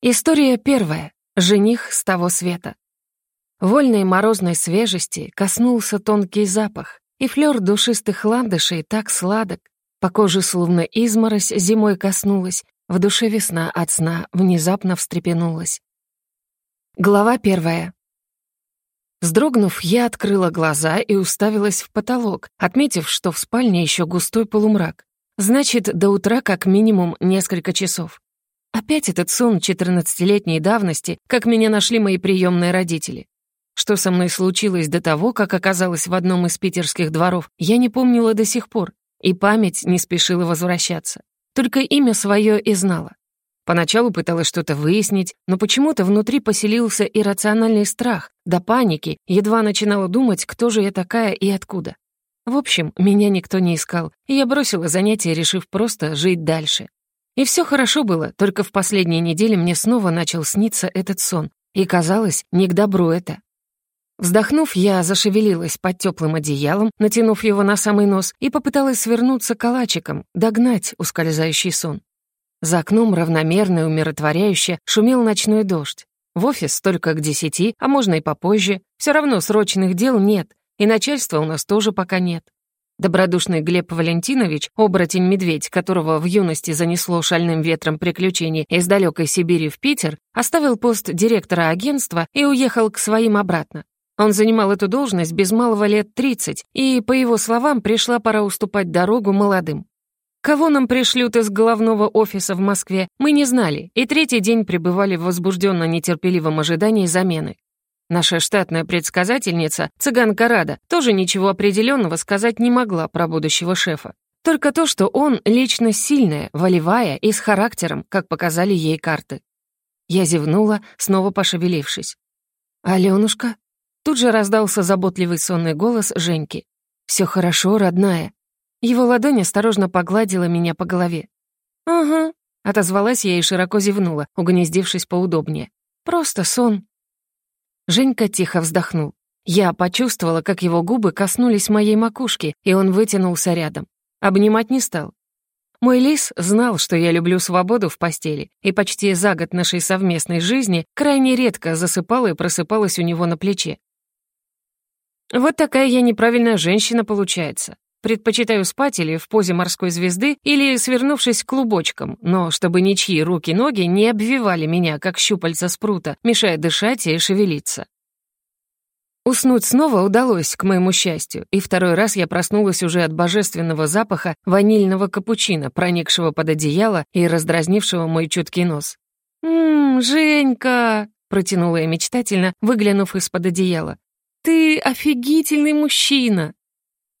История первая. Жених с того света. Вольной морозной свежести коснулся тонкий запах, и флёр душистых ландышей так сладок. По коже словно изморозь зимой коснулась, в душе весна от сна внезапно встрепенулась. Глава первая. Вздрогнув, я открыла глаза и уставилась в потолок, отметив, что в спальне еще густой полумрак. Значит, до утра как минимум несколько часов. Опять этот сон 14-летней давности, как меня нашли мои приемные родители. Что со мной случилось до того, как оказалась в одном из питерских дворов, я не помнила до сих пор, и память не спешила возвращаться. Только имя свое и знала. Поначалу пыталась что-то выяснить, но почему-то внутри поселился иррациональный страх, до паники, едва начинала думать, кто же я такая и откуда. В общем, меня никто не искал, и я бросила занятия, решив просто жить дальше. И все хорошо было, только в последние недели мне снова начал сниться этот сон, и казалось, не к добру это. Вздохнув, я зашевелилась под теплым одеялом, натянув его на самый нос, и попыталась свернуться калачиком, догнать ускользающий сон. За окном равномерно и умиротворяюще шумел ночной дождь. В офис только к десяти, а можно и попозже. Все равно срочных дел нет, и начальства у нас тоже пока нет. Добродушный Глеб Валентинович, оборотень-медведь, которого в юности занесло шальным ветром приключений из далекой Сибири в Питер, оставил пост директора агентства и уехал к своим обратно. Он занимал эту должность без малого лет 30, и, по его словам, пришла пора уступать дорогу молодым. Кого нам пришлют из головного офиса в Москве, мы не знали, и третий день пребывали в возбужденно-нетерпеливом ожидании замены. Наша штатная предсказательница, цыганка Рада, тоже ничего определенного сказать не могла про будущего шефа. Только то, что он личность сильная, волевая и с характером, как показали ей карты. Я зевнула, снова пошевелившись. «Алёнушка?» Тут же раздался заботливый сонный голос Женьки. «Всё хорошо, родная». Его ладонь осторожно погладила меня по голове. «Ага», — отозвалась я и широко зевнула, угнездившись поудобнее. «Просто сон». Женька тихо вздохнул. Я почувствовала, как его губы коснулись моей макушки, и он вытянулся рядом. Обнимать не стал. Мой лис знал, что я люблю свободу в постели, и почти за год нашей совместной жизни крайне редко засыпала и просыпалась у него на плече. Вот такая я неправильная женщина получается. Предпочитаю спать или в позе морской звезды, или свернувшись клубочком, но чтобы ничьи руки-ноги не обвивали меня, как щупальца спрута, мешая дышать и шевелиться. Уснуть снова удалось, к моему счастью, и второй раз я проснулась уже от божественного запаха ванильного капучино, проникшего под одеяло и раздразнившего мой чуткий нос. «Ммм, Женька!» — протянула я мечтательно, выглянув из-под одеяла. «Ты офигительный мужчина!»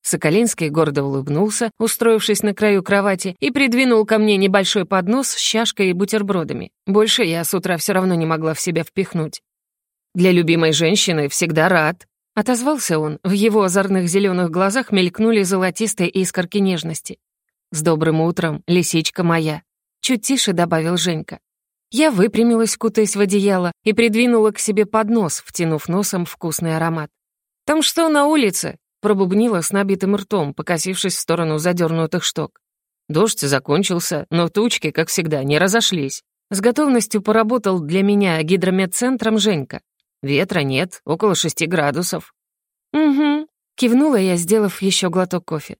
Соколинский гордо улыбнулся, устроившись на краю кровати, и придвинул ко мне небольшой поднос с чашкой и бутербродами. Больше я с утра все равно не могла в себя впихнуть. «Для любимой женщины всегда рад», — отозвался он. В его озорных зеленых глазах мелькнули золотистые искорки нежности. «С добрым утром, лисичка моя», — чуть тише добавил Женька. Я выпрямилась, кутаясь в одеяло, и придвинула к себе поднос, втянув носом вкусный аромат. «Там что на улице?» Пробубнила с набитым ртом, покосившись в сторону задернутых шток. Дождь закончился, но тучки, как всегда, не разошлись. С готовностью поработал для меня гидрометцентром Женька. Ветра нет, около шести градусов. «Угу», — кивнула я, сделав еще глоток кофе.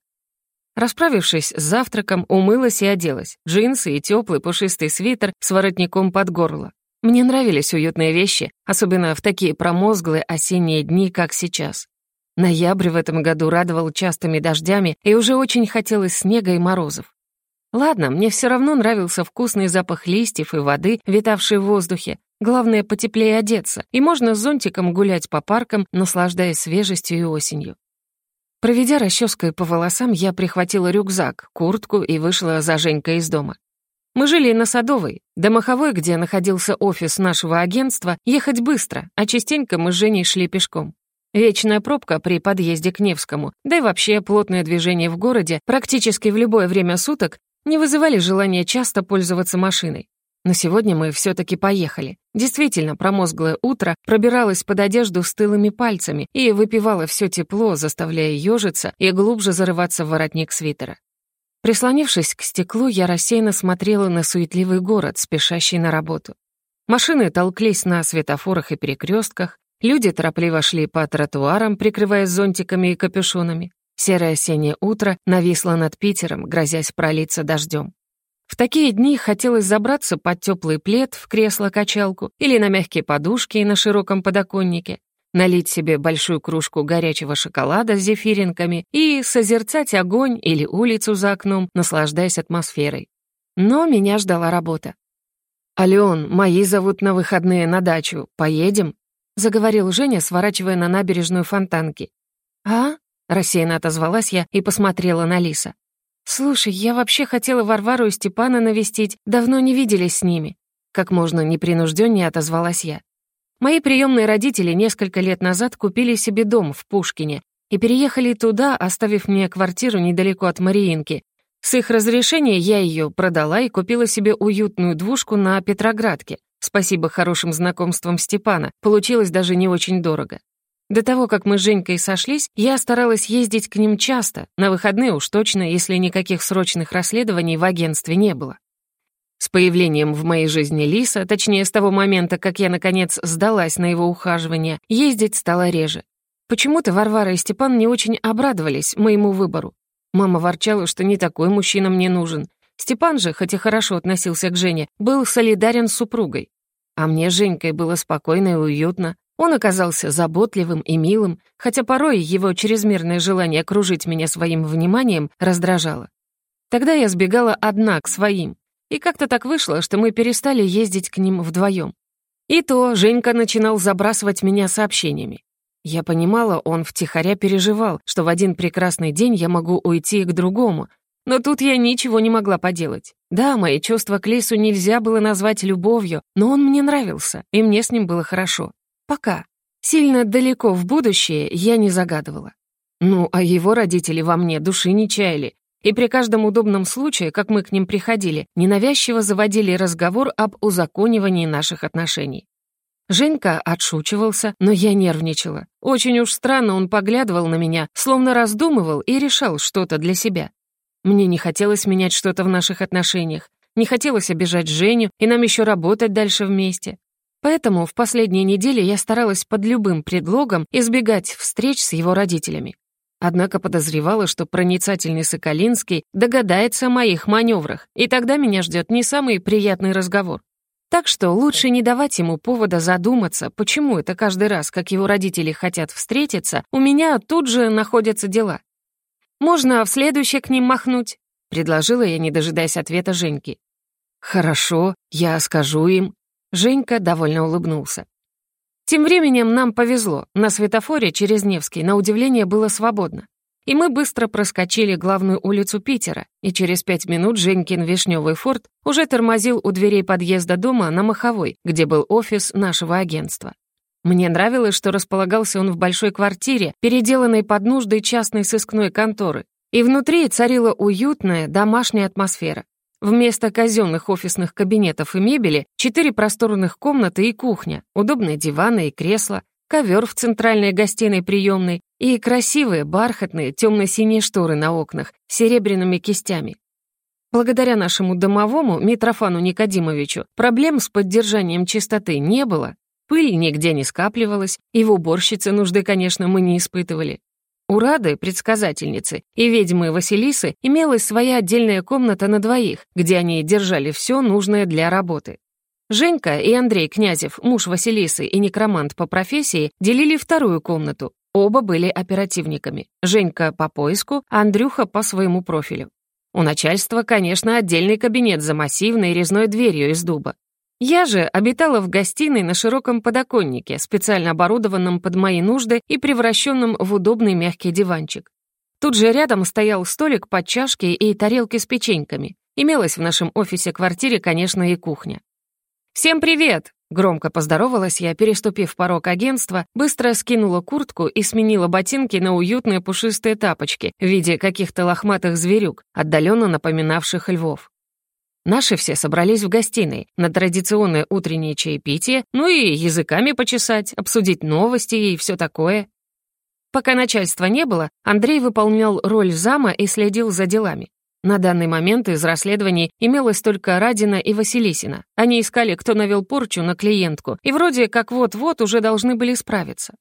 Расправившись с завтраком, умылась и оделась. Джинсы и теплый пушистый свитер с воротником под горло. Мне нравились уютные вещи, особенно в такие промозглые осенние дни, как сейчас. Ноябрь в этом году радовал частыми дождями, и уже очень хотелось снега и морозов. Ладно, мне все равно нравился вкусный запах листьев и воды, витавшей в воздухе. Главное, потеплее одеться, и можно с зонтиком гулять по паркам, наслаждаясь свежестью и осенью. Проведя расческой по волосам, я прихватила рюкзак, куртку и вышла за Женькой из дома. Мы жили на Садовой, до Маховой, где находился офис нашего агентства, ехать быстро, а частенько мы с Женей шли пешком. Вечная пробка при подъезде к Невскому, да и вообще плотное движение в городе практически в любое время суток не вызывали желания часто пользоваться машиной. Но сегодня мы все таки поехали. Действительно, промозглое утро пробиралось под одежду стылыми пальцами и выпивало все тепло, заставляя ежиться и глубже зарываться в воротник свитера. Прислонившись к стеклу, я рассеянно смотрела на суетливый город, спешащий на работу. Машины толклись на светофорах и перекрестках, люди торопливо шли по тротуарам, прикрываясь зонтиками и капюшонами. Серое осеннее утро нависло над Питером, грозясь пролиться дождем. В такие дни хотелось забраться под теплый плед в кресло-качалку или на мягкие подушки на широком подоконнике, налить себе большую кружку горячего шоколада с зефиринками и созерцать огонь или улицу за окном, наслаждаясь атмосферой. Но меня ждала работа. «Ален, мои зовут на выходные на дачу. Поедем?» — заговорил Женя, сворачивая на набережную фонтанки. «А?» — рассеянно отозвалась я и посмотрела на Лиса. «Слушай, я вообще хотела Варвару и Степана навестить, давно не виделись с ними». Как можно непринуждённее отозвалась я. Мои приемные родители несколько лет назад купили себе дом в Пушкине и переехали туда, оставив мне квартиру недалеко от Мариинки. С их разрешения я ее продала и купила себе уютную двушку на Петроградке. Спасибо хорошим знакомствам Степана, получилось даже не очень дорого. До того, как мы с Женькой сошлись, я старалась ездить к ним часто, на выходные уж точно, если никаких срочных расследований в агентстве не было. С появлением в моей жизни Лиса, точнее, с того момента, как я, наконец, сдалась на его ухаживание, ездить стало реже. Почему-то Варвара и Степан не очень обрадовались моему выбору. Мама ворчала, что не такой мужчина мне нужен. Степан же, хотя хорошо относился к Жене, был солидарен с супругой. А мне с Женькой было спокойно и уютно. Он оказался заботливым и милым, хотя порой его чрезмерное желание окружить меня своим вниманием раздражало. Тогда я сбегала одна к своим, и как-то так вышло, что мы перестали ездить к ним вдвоем. И то Женька начинал забрасывать меня сообщениями. Я понимала, он втихаря переживал, что в один прекрасный день я могу уйти к другому, но тут я ничего не могла поделать. Да, мои чувства к Лису нельзя было назвать любовью, но он мне нравился, и мне с ним было хорошо. Пока. Сильно далеко в будущее я не загадывала. Ну, а его родители во мне души не чаяли, и при каждом удобном случае, как мы к ним приходили, ненавязчиво заводили разговор об узаконивании наших отношений. Женька отшучивался, но я нервничала. Очень уж странно он поглядывал на меня, словно раздумывал и решал что-то для себя. Мне не хотелось менять что-то в наших отношениях, не хотелось обижать Женю, и нам еще работать дальше вместе. Поэтому в последние недели я старалась под любым предлогом избегать встреч с его родителями. Однако подозревала, что проницательный Соколинский догадается о моих маневрах, и тогда меня ждет не самый приятный разговор. Так что лучше не давать ему повода задуматься, почему это каждый раз, как его родители хотят встретиться, у меня тут же находятся дела. «Можно в следующее к ним махнуть», — предложила я, не дожидаясь ответа Женьки. «Хорошо, я скажу им», Женька довольно улыбнулся. Тем временем нам повезло. На светофоре через Невский, на удивление, было свободно. И мы быстро проскочили главную улицу Питера, и через пять минут Женькин вишневый форт уже тормозил у дверей подъезда дома на Маховой, где был офис нашего агентства. Мне нравилось, что располагался он в большой квартире, переделанной под нужды частной сыскной конторы, и внутри царила уютная домашняя атмосфера. Вместо казенных офисных кабинетов и мебели четыре просторных комнаты и кухня, удобные диваны и кресла, ковер в центральной гостиной приемной и красивые бархатные темно-синие шторы на окнах с серебряными кистями. Благодаря нашему домовому Митрофану Никодимовичу проблем с поддержанием чистоты не было, пыль нигде не скапливалась, и в уборщице нужды, конечно, мы не испытывали. У Рады, предсказательницы, и ведьмы Василисы имелась своя отдельная комната на двоих, где они держали все нужное для работы. Женька и Андрей Князев, муж Василисы и некромант по профессии, делили вторую комнату. Оба были оперативниками. Женька по поиску, Андрюха по своему профилю. У начальства, конечно, отдельный кабинет за массивной резной дверью из дуба. Я же обитала в гостиной на широком подоконнике, специально оборудованном под мои нужды и превращенном в удобный мягкий диванчик. Тут же рядом стоял столик под чашки и тарелки с печеньками. Имелась в нашем офисе-квартире, конечно, и кухня. «Всем привет!» — громко поздоровалась я, переступив порог агентства, быстро скинула куртку и сменила ботинки на уютные пушистые тапочки в виде каких-то лохматых зверюк, отдаленно напоминавших львов. Наши все собрались в гостиной на традиционное утреннее чаепитие, ну и языками почесать, обсудить новости и все такое. Пока начальства не было, Андрей выполнял роль зама и следил за делами. На данный момент из расследований имелось только Радина и Василисина. Они искали, кто навел порчу на клиентку, и вроде как вот-вот уже должны были справиться.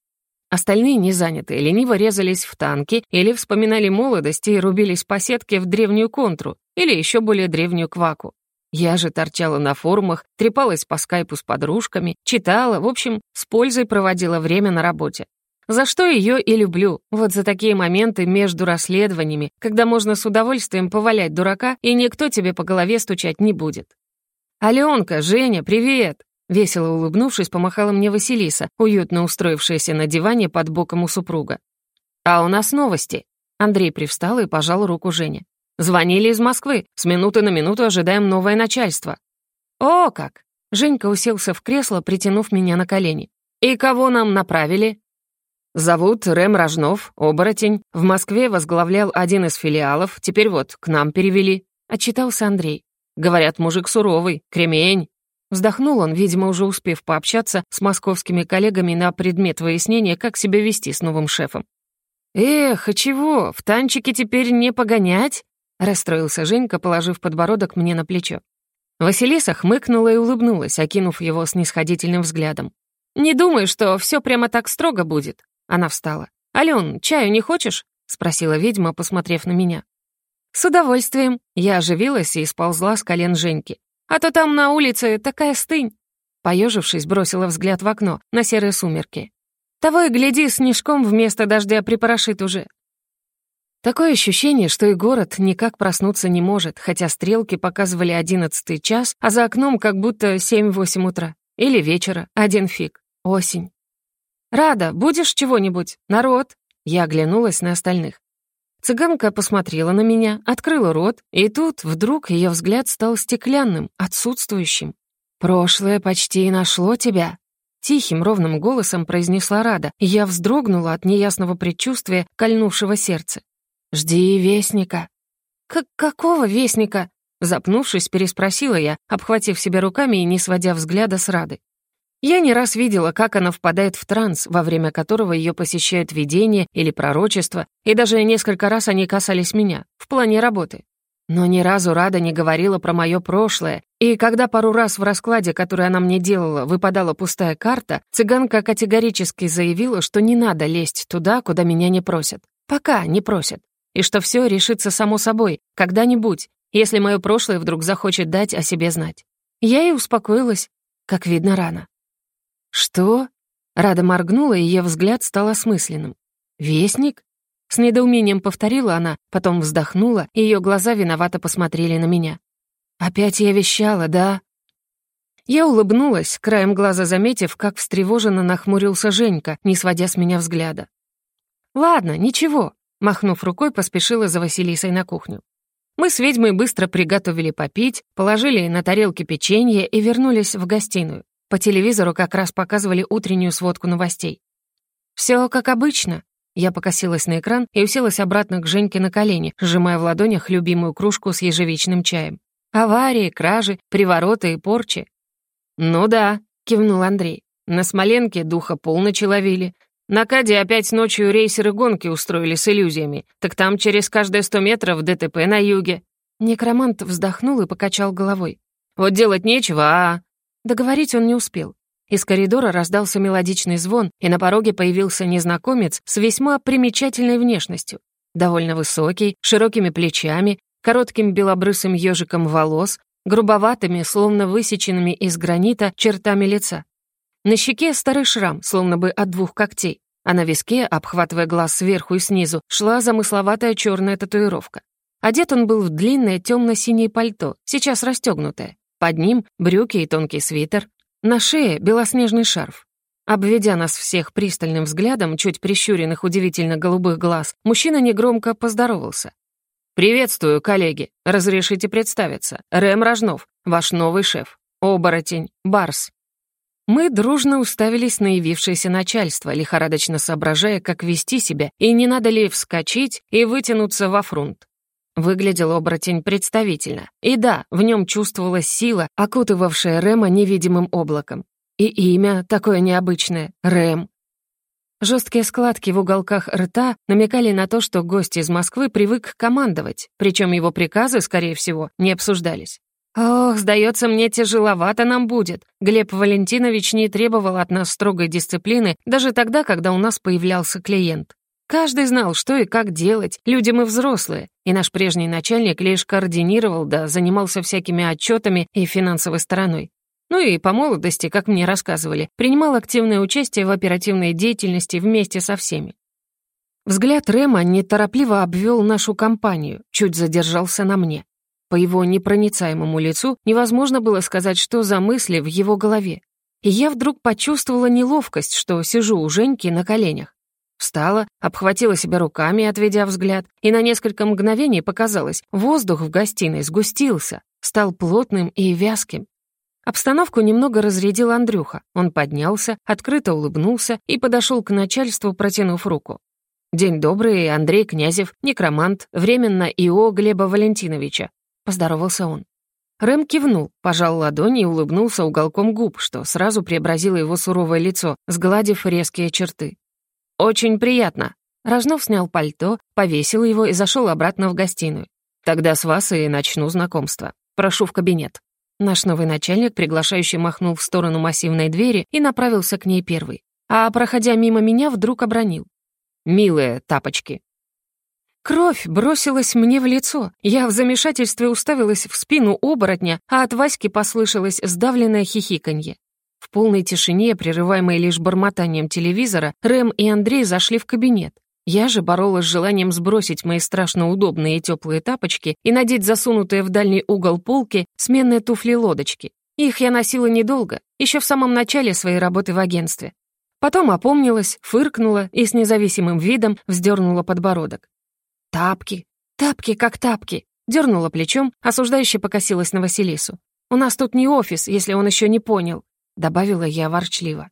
Остальные незанятые лениво резались в танки или вспоминали молодость и рубились по сетке в древнюю контру или еще более древнюю кваку. Я же торчала на форумах, трепалась по скайпу с подружками, читала, в общем, с пользой проводила время на работе. За что ее и люблю, вот за такие моменты между расследованиями, когда можно с удовольствием повалять дурака, и никто тебе по голове стучать не будет. «Аленка, Женя, привет!» Весело улыбнувшись, помахала мне Василиса, уютно устроившаяся на диване под боком у супруга. «А у нас новости». Андрей привстал и пожал руку Жене. «Звонили из Москвы. С минуты на минуту ожидаем новое начальство». «О, как!» Женька уселся в кресло, притянув меня на колени. «И кого нам направили?» «Зовут Рэм Рожнов, оборотень. В Москве возглавлял один из филиалов, теперь вот к нам перевели», — отчитался Андрей. «Говорят, мужик суровый, кремень». Вздохнул он, видимо, уже успев пообщаться с московскими коллегами на предмет выяснения, как себя вести с новым шефом. «Эх, а чего, в танчике теперь не погонять?» — расстроился Женька, положив подбородок мне на плечо. Василиса хмыкнула и улыбнулась, окинув его снисходительным взглядом. «Не думаю, что все прямо так строго будет». Она встала. «Ален, чаю не хочешь?» — спросила ведьма, посмотрев на меня. «С удовольствием». Я оживилась и сползла с колен Женьки. А то там на улице такая стынь!» Поежившись, бросила взгляд в окно на серые сумерки. «Того и гляди, снежком вместо дождя припорошит уже». Такое ощущение, что и город никак проснуться не может, хотя стрелки показывали одиннадцатый час, а за окном как будто семь-восемь утра. Или вечера, один фиг. Осень. «Рада, будешь чего-нибудь? Народ?» Я оглянулась на остальных. Цыганка посмотрела на меня, открыла рот, и тут вдруг ее взгляд стал стеклянным, отсутствующим. «Прошлое почти нашло тебя», — тихим ровным голосом произнесла Рада, и я вздрогнула от неясного предчувствия, кольнувшего сердце. «Жди вестника». «К какого вестника?» Запнувшись, переспросила я, обхватив себя руками и не сводя взгляда с Рады. Я не раз видела, как она впадает в транс, во время которого ее посещают видения или пророчества, и даже несколько раз они касались меня, в плане работы. Но ни разу Рада не говорила про мое прошлое, и когда пару раз в раскладе, который она мне делала, выпадала пустая карта, цыганка категорически заявила, что не надо лезть туда, куда меня не просят. Пока не просят. И что все решится само собой, когда-нибудь, если мое прошлое вдруг захочет дать о себе знать. Я и успокоилась, как видно, рано. «Что?» Рада моргнула, и ее взгляд стал осмысленным. «Вестник?» С недоумением повторила она, потом вздохнула, и ее глаза виновато посмотрели на меня. «Опять я вещала, да?» Я улыбнулась, краем глаза заметив, как встревоженно нахмурился Женька, не сводя с меня взгляда. «Ладно, ничего», — махнув рукой, поспешила за Василисой на кухню. Мы с ведьмой быстро приготовили попить, положили на тарелки печенье и вернулись в гостиную. По телевизору как раз показывали утреннюю сводку новостей. Все как обычно». Я покосилась на экран и уселась обратно к Женьке на колени, сжимая в ладонях любимую кружку с ежевичным чаем. «Аварии, кражи, привороты и порчи». «Ну да», — кивнул Андрей. «На Смоленке духа полночи ловили. На Каде опять ночью рейсеры гонки устроили с иллюзиями. Так там через каждые сто метров ДТП на юге». Некромант вздохнул и покачал головой. «Вот делать нечего, а...» Договорить он не успел. Из коридора раздался мелодичный звон, и на пороге появился незнакомец с весьма примечательной внешностью. Довольно высокий, широкими плечами, коротким белобрысым ежиком волос, грубоватыми, словно высеченными из гранита, чертами лица. На щеке старый шрам, словно бы от двух когтей, а на виске, обхватывая глаз сверху и снизу, шла замысловатая черная татуировка. Одет он был в длинное темно-синее пальто, сейчас расстегнутое. Под ним брюки и тонкий свитер. На шее белоснежный шарф. Обведя нас всех пристальным взглядом, чуть прищуренных удивительно голубых глаз, мужчина негромко поздоровался. «Приветствую, коллеги. Разрешите представиться. Рэм Рожнов, ваш новый шеф. Оборотень. Барс». Мы дружно уставились на явившееся начальство, лихорадочно соображая, как вести себя, и не надо ли вскочить и вытянуться во фрунт. Выглядел оборотень представительно. И да, в нем чувствовалась сила, окутывавшая Рэма невидимым облаком. И имя такое необычное — Рэм. Жесткие складки в уголках рта намекали на то, что гость из Москвы привык командовать, причем его приказы, скорее всего, не обсуждались. «Ох, сдается мне, тяжеловато нам будет. Глеб Валентинович не требовал от нас строгой дисциплины даже тогда, когда у нас появлялся клиент. Каждый знал, что и как делать, люди мы взрослые, и наш прежний начальник лишь координировал да занимался всякими отчетами и финансовой стороной. Ну и по молодости, как мне рассказывали, принимал активное участие в оперативной деятельности вместе со всеми. Взгляд Рема неторопливо обвел нашу компанию, чуть задержался на мне. По его непроницаемому лицу невозможно было сказать, что за мысли в его голове. И я вдруг почувствовала неловкость, что сижу у Женьки на коленях. Встала, обхватила себя руками, отведя взгляд, и на несколько мгновений показалось, воздух в гостиной сгустился, стал плотным и вязким. Обстановку немного разрядил Андрюха. Он поднялся, открыто улыбнулся и подошел к начальству, протянув руку. «День добрый, Андрей Князев, некромант, временно ИО Глеба Валентиновича», — поздоровался он. Рэм кивнул, пожал ладони и улыбнулся уголком губ, что сразу преобразило его суровое лицо, сгладив резкие черты. «Очень приятно». Рожнов снял пальто, повесил его и зашел обратно в гостиную. «Тогда с вас и начну знакомство. Прошу в кабинет». Наш новый начальник, приглашающий, махнул в сторону массивной двери и направился к ней первый. А, проходя мимо меня, вдруг обронил. «Милые тапочки». Кровь бросилась мне в лицо. Я в замешательстве уставилась в спину оборотня, а от Васьки послышалось сдавленное хихиканье. В полной тишине, прерываемой лишь бормотанием телевизора, Рэм и Андрей зашли в кабинет. Я же боролась с желанием сбросить мои страшно удобные и теплые тапочки и надеть засунутые в дальний угол полки сменные туфли-лодочки. Их я носила недолго, еще в самом начале своей работы в агентстве. Потом опомнилась, фыркнула и с независимым видом вздернула подбородок. «Тапки! Тапки как тапки!» Дернула плечом, осуждающе покосилась на Василису. «У нас тут не офис, если он еще не понял добавила я ворчливо.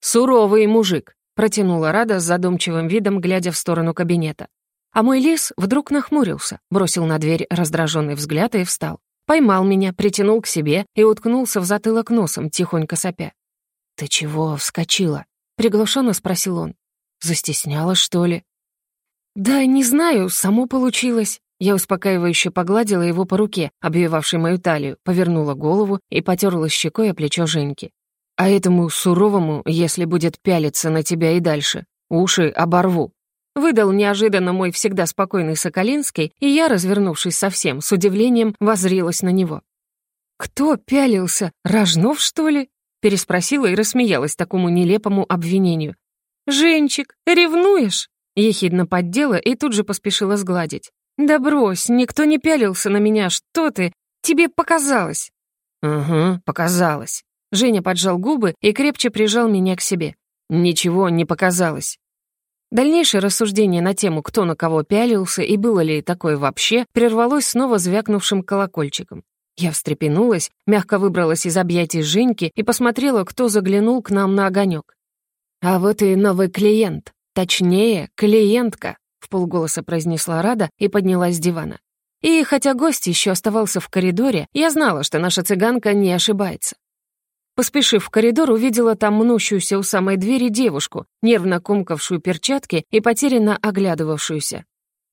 «Суровый мужик», — протянула Рада с задумчивым видом, глядя в сторону кабинета. А мой лис вдруг нахмурился, бросил на дверь раздраженный взгляд и встал. Поймал меня, притянул к себе и уткнулся в затылок носом, тихонько сопя. «Ты чего вскочила?» — приглушенно спросил он. «Застеснялась, что ли?» «Да, не знаю, само получилось». Я успокаивающе погладила его по руке, обвивавшей мою талию, повернула голову и потерла щекой о плечо Женьки. «А этому суровому, если будет пялиться на тебя и дальше, уши оборву». Выдал неожиданно мой всегда спокойный Соколинский, и я, развернувшись совсем, с удивлением возрилась на него. «Кто пялился? Рожнов, что ли?» переспросила и рассмеялась такому нелепому обвинению. «Женчик, ревнуешь?» Ехидно поддела и тут же поспешила сгладить. «Да брось, никто не пялился на меня, что ты? Тебе показалось». «Угу, показалось». Женя поджал губы и крепче прижал меня к себе. «Ничего не показалось». Дальнейшее рассуждение на тему, кто на кого пялился и было ли такое вообще, прервалось снова звякнувшим колокольчиком. Я встрепенулась, мягко выбралась из объятий Женьки и посмотрела, кто заглянул к нам на огонек. А вот и новый клиент. Точнее, клиентка в полголоса произнесла Рада и поднялась с дивана. И хотя гость еще оставался в коридоре, я знала, что наша цыганка не ошибается. Поспешив в коридор, увидела там мнущуюся у самой двери девушку, нервно комкавшую перчатки и потерянно оглядывавшуюся.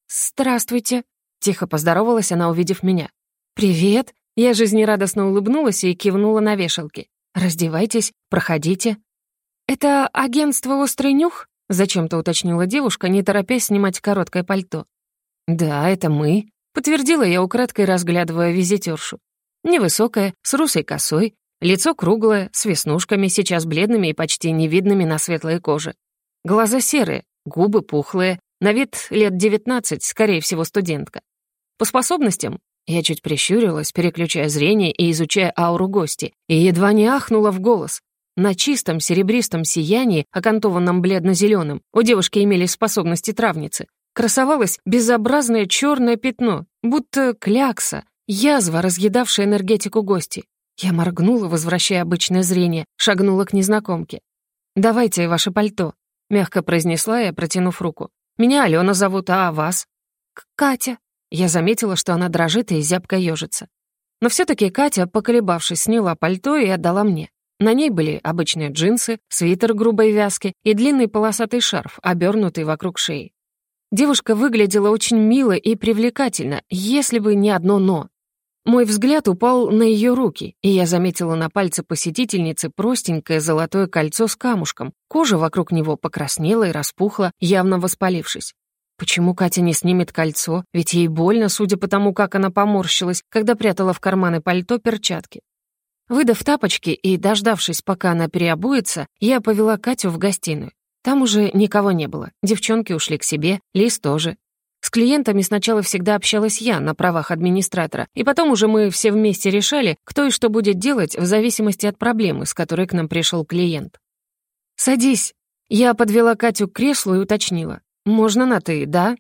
«Здравствуйте», — тихо поздоровалась она, увидев меня. «Привет», — я жизнерадостно улыбнулась и кивнула на вешалки. «Раздевайтесь, проходите». «Это агентство «Острый нюх»?» — зачем-то уточнила девушка, не торопясь снимать короткое пальто. «Да, это мы», — подтвердила я, украдкой разглядывая визитершу. Невысокая, с русой косой, лицо круглое, с веснушками, сейчас бледными и почти невидными на светлой коже. Глаза серые, губы пухлые, на вид лет девятнадцать, скорее всего, студентка. По способностям я чуть прищурилась, переключая зрение и изучая ауру гости, и едва не ахнула в голос. На чистом серебристом сиянии, окантованном бледно-зеленым, у девушки имели способности травницы, красовалось безобразное черное пятно, будто клякса, язва, разъедавшая энергетику гости. Я моргнула, возвращая обычное зрение, шагнула к незнакомке. «Давайте ваше пальто», — мягко произнесла я, протянув руку. «Меня Алена зовут, а вас?» «Катя». Я заметила, что она дрожит и зябко ежится. Но все таки Катя, поколебавшись, сняла пальто и отдала мне. На ней были обычные джинсы, свитер грубой вязки и длинный полосатый шарф, обернутый вокруг шеи. Девушка выглядела очень мило и привлекательно, если бы не одно «но». Мой взгляд упал на ее руки, и я заметила на пальце посетительницы простенькое золотое кольцо с камушком. Кожа вокруг него покраснела и распухла, явно воспалившись. Почему Катя не снимет кольцо? Ведь ей больно, судя по тому, как она поморщилась, когда прятала в карманы пальто перчатки. Выдав тапочки и дождавшись, пока она переобуется, я повела Катю в гостиную. Там уже никого не было. Девчонки ушли к себе, Лис тоже. С клиентами сначала всегда общалась я на правах администратора, и потом уже мы все вместе решали, кто и что будет делать в зависимости от проблемы, с которой к нам пришел клиент. «Садись». Я подвела Катю к креслу и уточнила. «Можно на «ты», да?»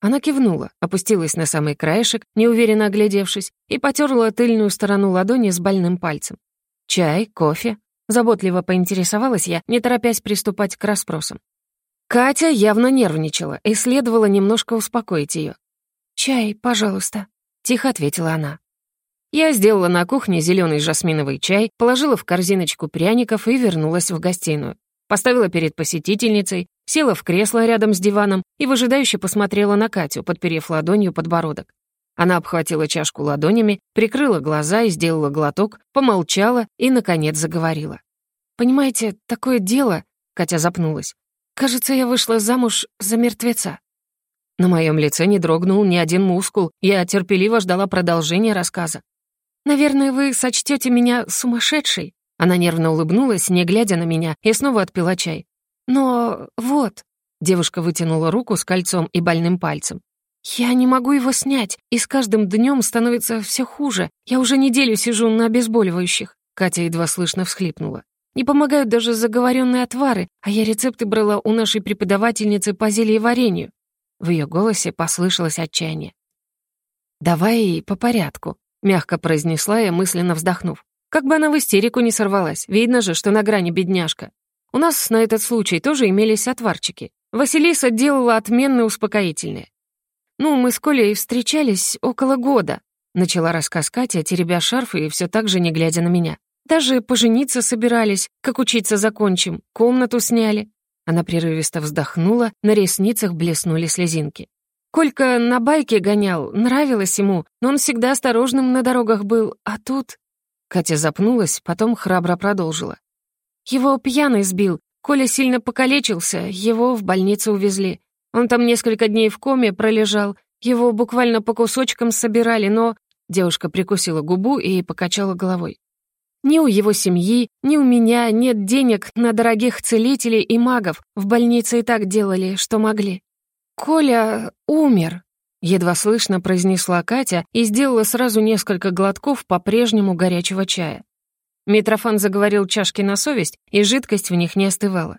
Она кивнула, опустилась на самый краешек, неуверенно оглядевшись, и потерла тыльную сторону ладони с больным пальцем. «Чай? Кофе?» Заботливо поинтересовалась я, не торопясь приступать к расспросам. Катя явно нервничала, и следовало немножко успокоить ее. «Чай, пожалуйста», — тихо ответила она. Я сделала на кухне зеленый жасминовый чай, положила в корзиночку пряников и вернулась в гостиную. Поставила перед посетительницей, села в кресло рядом с диваном и выжидающе посмотрела на Катю, подперев ладонью подбородок. Она обхватила чашку ладонями, прикрыла глаза и сделала глоток, помолчала и, наконец, заговорила. «Понимаете, такое дело...» — Катя запнулась. Кажется, я вышла замуж за мертвеца. На моем лице не дрогнул ни один мускул, я терпеливо ждала продолжения рассказа. «Наверное, вы сочтете меня сумасшедшей?» Она нервно улыбнулась, не глядя на меня, и снова отпила чай. «Но вот...» Девушка вытянула руку с кольцом и больным пальцем. «Я не могу его снять, и с каждым днем становится все хуже. Я уже неделю сижу на обезболивающих». Катя едва слышно всхлипнула. Не помогают даже заговоренные отвары, а я рецепты брала у нашей преподавательницы по зельеварению». В ее голосе послышалось отчаяние. «Давай по порядку», — мягко произнесла я, мысленно вздохнув. Как бы она в истерику не сорвалась, видно же, что на грани бедняжка. У нас на этот случай тоже имелись отварчики. Василиса делала отменные успокоительные. «Ну, мы с Колей встречались около года», — начала рассказ Катя, теребя шарф и все так же не глядя на меня. Даже пожениться собирались, как учиться закончим, комнату сняли». Она прерывисто вздохнула, на ресницах блеснули слезинки. Колька на байке гонял, нравилось ему, но он всегда осторожным на дорогах был, а тут...» Катя запнулась, потом храбро продолжила. «Его пьяный сбил, Коля сильно покалечился, его в больницу увезли. Он там несколько дней в коме пролежал, его буквально по кусочкам собирали, но...» Девушка прикусила губу и покачала головой. Ни у его семьи, ни у меня нет денег на дорогих целителей и магов. В больнице и так делали, что могли. «Коля умер», — едва слышно произнесла Катя и сделала сразу несколько глотков по-прежнему горячего чая. Митрофан заговорил чашки на совесть, и жидкость в них не остывала.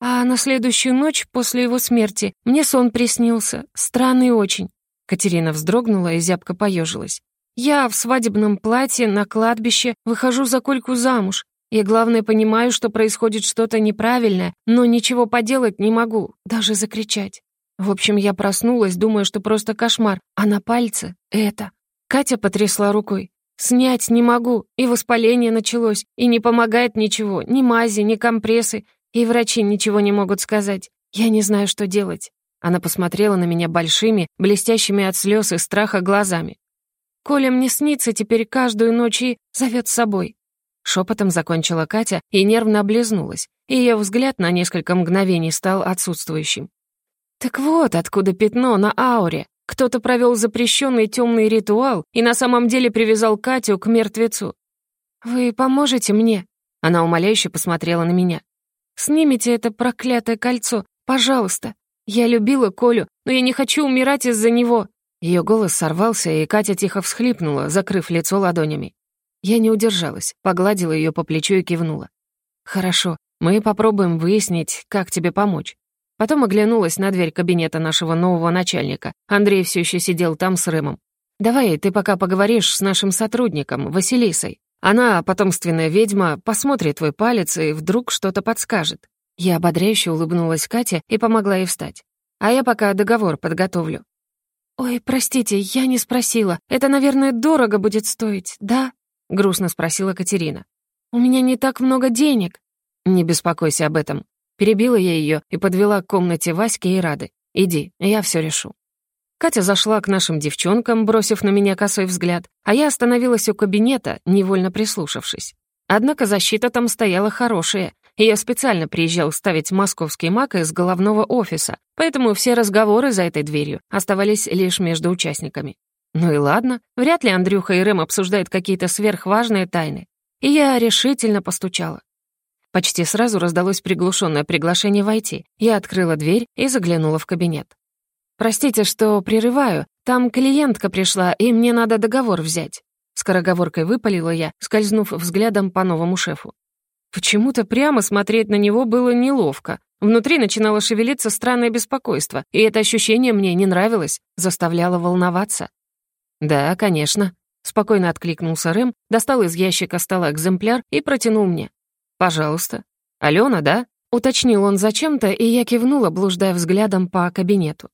А на следующую ночь после его смерти мне сон приснился, странный очень. Катерина вздрогнула и зябко поежилась. Я в свадебном платье на кладбище выхожу за Кольку замуж. И главное, понимаю, что происходит что-то неправильное, но ничего поделать не могу, даже закричать. В общем, я проснулась, думая, что просто кошмар, а на пальце — это. Катя потрясла рукой. Снять не могу, и воспаление началось, и не помогает ничего, ни мази, ни компрессы, и врачи ничего не могут сказать. Я не знаю, что делать. Она посмотрела на меня большими, блестящими от слез и страха глазами. Коля мне снится теперь каждую ночь и зовет с собой». Шепотом закончила Катя и нервно облизнулась, и ее взгляд на несколько мгновений стал отсутствующим. «Так вот откуда пятно на ауре. Кто-то провел запрещенный темный ритуал и на самом деле привязал Катю к мертвецу. Вы поможете мне?» Она умоляюще посмотрела на меня. «Снимите это проклятое кольцо, пожалуйста. Я любила Колю, но я не хочу умирать из-за него. Ее голос сорвался, и Катя тихо всхлипнула, закрыв лицо ладонями. Я не удержалась, погладила ее по плечу и кивнула. «Хорошо, мы попробуем выяснить, как тебе помочь». Потом оглянулась на дверь кабинета нашего нового начальника. Андрей все еще сидел там с Рэмом. «Давай, ты пока поговоришь с нашим сотрудником, Василисой. Она, потомственная ведьма, посмотрит твой палец и вдруг что-то подскажет». Я ободряюще улыбнулась Кате и помогла ей встать. «А я пока договор подготовлю. «Ой, простите, я не спросила. Это, наверное, дорого будет стоить, да?» — грустно спросила Катерина. У меня не так много денег». «Не беспокойся об этом». Перебила я ее и подвела к комнате Васьки и Рады. «Иди, я все решу». Катя зашла к нашим девчонкам, бросив на меня косой взгляд, а я остановилась у кабинета, невольно прислушавшись. Однако защита там стояла хорошая, и я специально приезжал ставить московский мак из головного офиса, поэтому все разговоры за этой дверью оставались лишь между участниками. Ну и ладно, вряд ли Андрюха и Рэм обсуждают какие-то сверхважные тайны. И я решительно постучала. Почти сразу раздалось приглушенное приглашение войти. Я открыла дверь и заглянула в кабинет. «Простите, что прерываю. Там клиентка пришла, и мне надо договор взять». Скороговоркой выпалила я, скользнув взглядом по новому шефу. Почему-то прямо смотреть на него было неловко. Внутри начинало шевелиться странное беспокойство, и это ощущение мне не нравилось, заставляло волноваться. «Да, конечно», — спокойно откликнулся Рэм, достал из ящика стола экземпляр и протянул мне. «Пожалуйста». «Алена, да?» — уточнил он зачем-то, и я кивнула, блуждая взглядом по кабинету.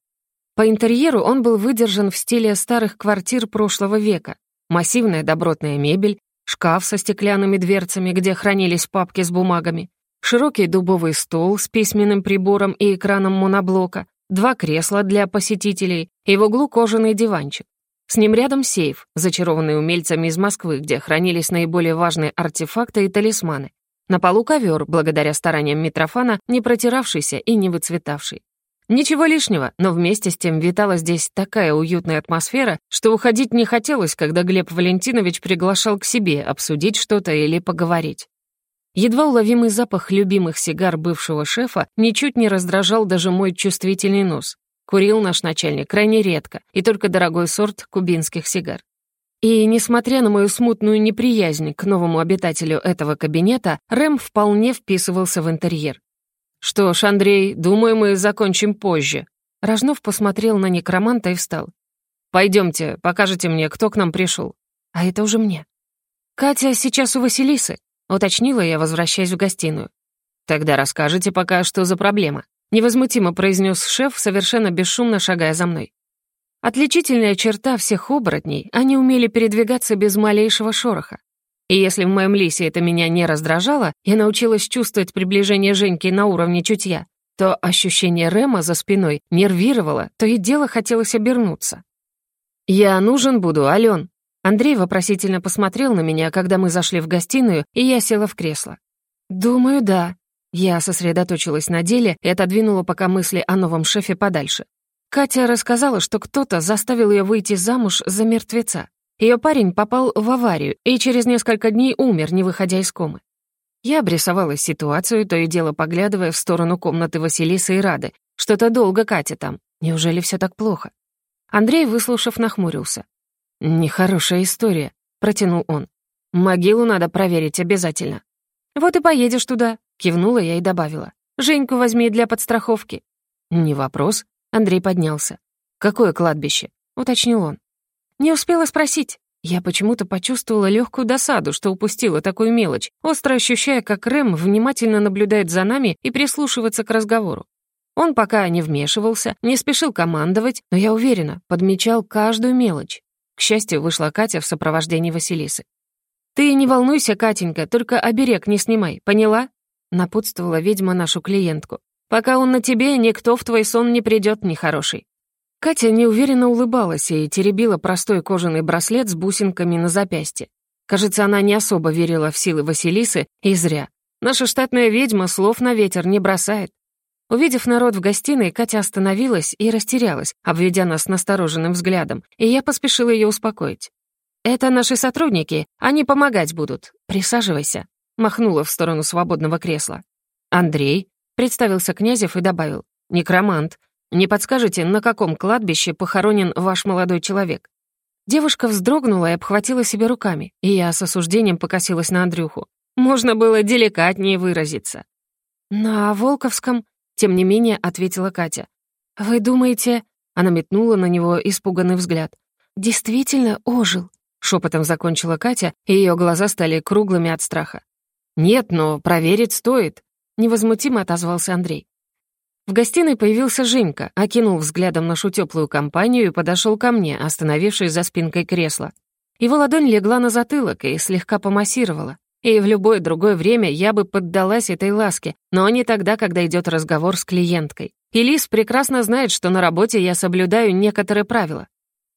По интерьеру он был выдержан в стиле старых квартир прошлого века. Массивная добротная мебель, шкаф со стеклянными дверцами, где хранились папки с бумагами, широкий дубовый стол с письменным прибором и экраном моноблока, два кресла для посетителей и в углу кожаный диванчик. С ним рядом сейф, зачарованный умельцами из Москвы, где хранились наиболее важные артефакты и талисманы. На полу ковер, благодаря стараниям Митрофана, не протиравшийся и не выцветавший. Ничего лишнего, но вместе с тем витала здесь такая уютная атмосфера, что уходить не хотелось, когда Глеб Валентинович приглашал к себе обсудить что-то или поговорить. Едва уловимый запах любимых сигар бывшего шефа ничуть не раздражал даже мой чувствительный нос. Курил наш начальник крайне редко, и только дорогой сорт кубинских сигар. И, несмотря на мою смутную неприязнь к новому обитателю этого кабинета, Рэм вполне вписывался в интерьер. «Что ж, Андрей, думаю, мы закончим позже». Рожнов посмотрел на некроманта и встал. «Пойдемте, покажите мне, кто к нам пришел. А это уже мне. «Катя сейчас у Василисы», — уточнила я, возвращаясь в гостиную. «Тогда расскажите пока, что за проблема», — невозмутимо произнес шеф, совершенно бесшумно шагая за мной. Отличительная черта всех оборотней — они умели передвигаться без малейшего шороха. И если в моем лисе это меня не раздражало, я научилась чувствовать приближение Женьки на уровне чутья, то ощущение Рема за спиной нервировало, то и дело хотелось обернуться. «Я нужен буду, Ален». Андрей вопросительно посмотрел на меня, когда мы зашли в гостиную, и я села в кресло. «Думаю, да». Я сосредоточилась на деле и отодвинула пока мысли о новом шефе подальше. Катя рассказала, что кто-то заставил ее выйти замуж за мертвеца. Ее парень попал в аварию и через несколько дней умер, не выходя из комы. Я обрисовала ситуацию, то и дело поглядывая в сторону комнаты Василисы и Рады. Что-то долго Катя там. Неужели все так плохо? Андрей, выслушав, нахмурился. «Нехорошая история», — протянул он. «Могилу надо проверить обязательно». «Вот и поедешь туда», — кивнула я и добавила. «Женьку возьми для подстраховки». «Не вопрос», — Андрей поднялся. «Какое кладбище?» — уточнил он. Не успела спросить. Я почему-то почувствовала легкую досаду, что упустила такую мелочь, остро ощущая, как Рэм внимательно наблюдает за нами и прислушивается к разговору. Он пока не вмешивался, не спешил командовать, но я уверена, подмечал каждую мелочь. К счастью, вышла Катя в сопровождении Василисы. «Ты не волнуйся, Катенька, только оберег не снимай, поняла?» Напутствовала ведьма нашу клиентку. «Пока он на тебе, никто в твой сон не придет нехороший. Катя неуверенно улыбалась и теребила простой кожаный браслет с бусинками на запястье. Кажется, она не особо верила в силы Василисы, и зря. Наша штатная ведьма слов на ветер не бросает. Увидев народ в гостиной, Катя остановилась и растерялась, обведя нас настороженным взглядом, и я поспешила ее успокоить. «Это наши сотрудники, они помогать будут. Присаживайся», — махнула в сторону свободного кресла. «Андрей», — представился Князев и добавил, «некромант, не подскажете, на каком кладбище похоронен ваш молодой человек?» Девушка вздрогнула и обхватила себя руками, и я с осуждением покосилась на Андрюху. Можно было деликатнее выразиться. «На Волковском», — тем не менее ответила Катя. «Вы думаете...» — она метнула на него испуганный взгляд. «Действительно ожил?» — шепотом закончила Катя, и ее глаза стали круглыми от страха. «Нет, но проверить стоит», — невозмутимо отозвался Андрей. В гостиной появился Женька, окинул взглядом нашу теплую компанию и подошел ко мне, остановившись за спинкой кресла. Его ладонь легла на затылок и слегка помассировала. И в любое другое время я бы поддалась этой ласке, но не тогда, когда идет разговор с клиенткой. И Лис прекрасно знает, что на работе я соблюдаю некоторые правила.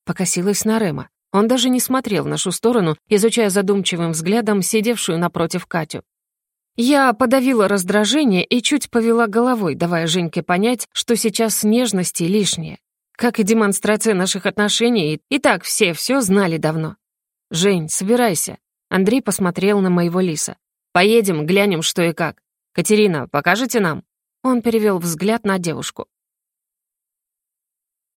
Покосилась на Рема. Он даже не смотрел в нашу сторону, изучая задумчивым взглядом сидевшую напротив Катю. Я подавила раздражение и чуть повела головой, давая Женьке понять, что сейчас нежности лишнее. Как и демонстрация наших отношений, и так все все знали давно. «Жень, собирайся». Андрей посмотрел на моего лиса. «Поедем, глянем, что и как. Катерина, покажете нам?» Он перевел взгляд на девушку.